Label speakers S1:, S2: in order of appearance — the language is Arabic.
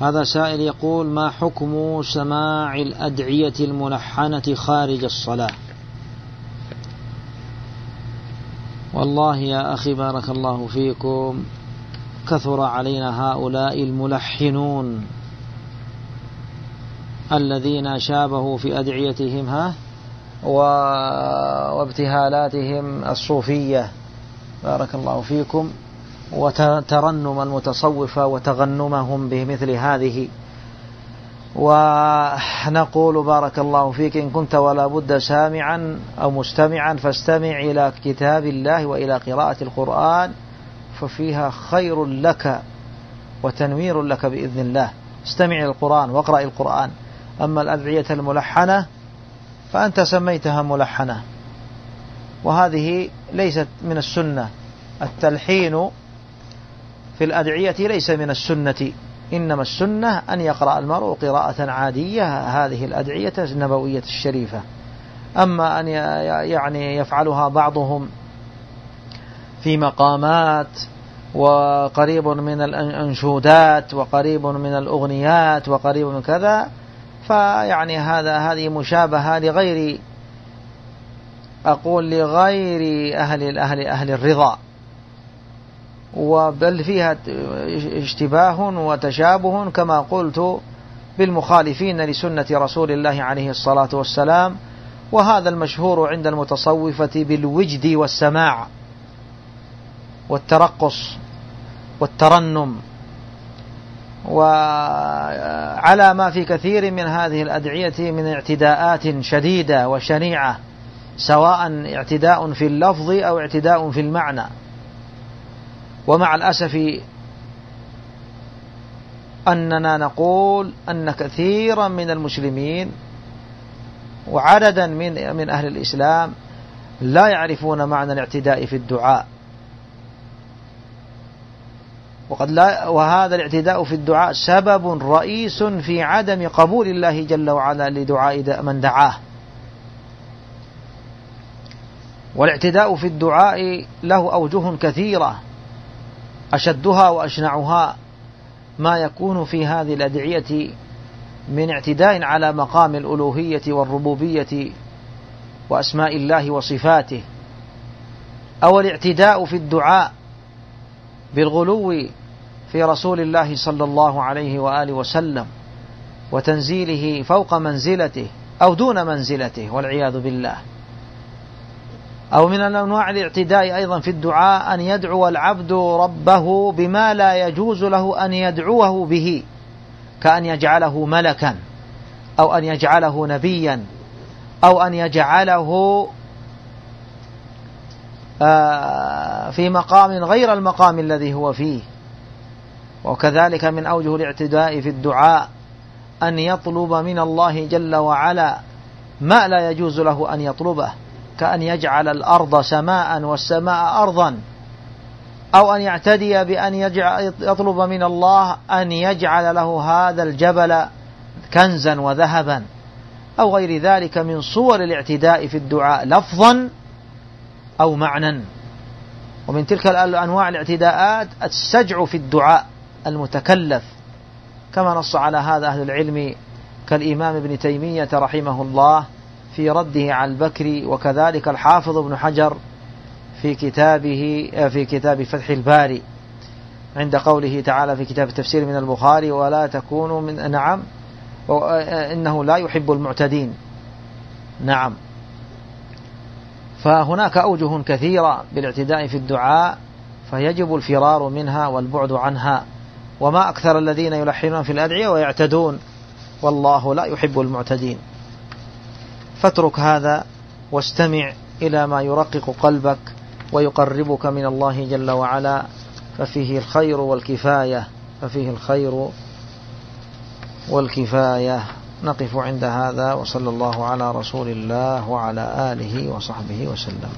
S1: هذا سائل يقول ما حكم سماع الأدعية الملحنة خارج الصلاة؟ والله يا أخي بارك الله فيكم كثر علينا هؤلاء الملحنون الذين شابهوا في أدعيتهم ها؟ وابتهالاتهم الصوفية. بارك الله فيكم. وترنم المتصوفة وتغنمهم بمثل هذه. ونقول بارك الله فيك إن كنت ولا بد سامعا أو مستمعا فاستمع إلى كتاب الله وإلى قراءة القرآن ففيها خير لك وتنوير لك بإذن الله. استمع إلى القرآن واقرأ القرآن. أما الأدعية الملحنة فأنت سميتها ملحنة. وهذه ليست من السنة. التلحين في الأدعية ليس من السنة إنما السنة أن يقرأ المرء قراءة عادية هذه الأدعية النبوية الشريفة. أما أن يعني يفعلها بعضهم في مقامات وقريب من الأنشودات وقريب من الأغنيات وقريب من كذا فيعني هذا هذه مشابهة لغير أقول لغير أهل أهل أهل الرضا. وبل فيها اشتباه وتشابه كما قلت بالمخالفين لسنة رسول الله عليه الصلاة والسلام وهذا المشهور عند المتصوفة بالوجد والسماع والترقص والترنم. وعلى ما في كثير من هذه الأدعية من اعتداءات شديدة وشنيعة سواء اعتداء في اللفظ أو اعتداء في المعنى. ومع الأسف أننا نقول أن كثيرا من المسلمين وعددا من من أهل الإسلام لا يعرفون معنى الاعتداء في الدعاء. وقد لا وهذا الاعتداء في الدعاء سبب رئيس في عدم قبول الله جل وعلا لدعاء من دعاه. والاعتداء في الدعاء له أوجه كثيرة. أشدها وأشنعها ما يكون في هذه الأدعية من اعتداء على مقام الألوهية والربوبية وأسماء الله وصفاته أو الاعتداء في الدعاء بالغلو في رسول الله صلى الله عليه وآله وسلم وتنزيله فوق منزلته أو دون منزلته والعياذ بالله. أو من أنواع الاعتداء أيضا في الدعاء أن يدعو العبد ربه بما لا يجوز له أن يدعوه به كأن يجعله ملكا أو أن يجعله نبيا أو أن يجعله آه، في مقام غير المقام الذي هو فيه. وكذلك من أوجه الاعتداء في الدعاء أن يطلب من الله جل وعلا ما لا يجوز له أن يطلبه. كأن يجعل الأرض سماء والسماء أرضا. أو أن يعتدي بأن يجعل يطلب من الله أن يجعل له هذا الجبل كنزا وذهبا. أو غير ذلك من صور الاعتداء في الدعاء لفظا أو معنى ومن تلك الأنواع الاعتداءات السجع في الدعاء المتكلف. كما نص على هذا أهل العلم كالإمام ابن تيمية رحمه الله في رده على البكري وكذلك الحافظ ابن حجر في كتابه في كتاب فتح الباري. عند قوله تعالى في كتاب التفسير من البخاري ولا تكونوا من نعم. إنه لا يحب المعتدين. نعم. فهناك أوجه كثيرة بالاعتداء في الدعاء فيجب الفرار منها والبعد عنها. وما أكثر الذين يلحنون في الأدعية ويعتدون. والله لا يحب المعتدين. فاترك هذا واستمع إلى ما يرقق قلبك ويقربك من الله جل وعلا ففيه الخير والكفاية ففيه الخير والكفاية. نقف عند هذا وصلى الله على رسول الله وعلى آله وصحبه وسلم.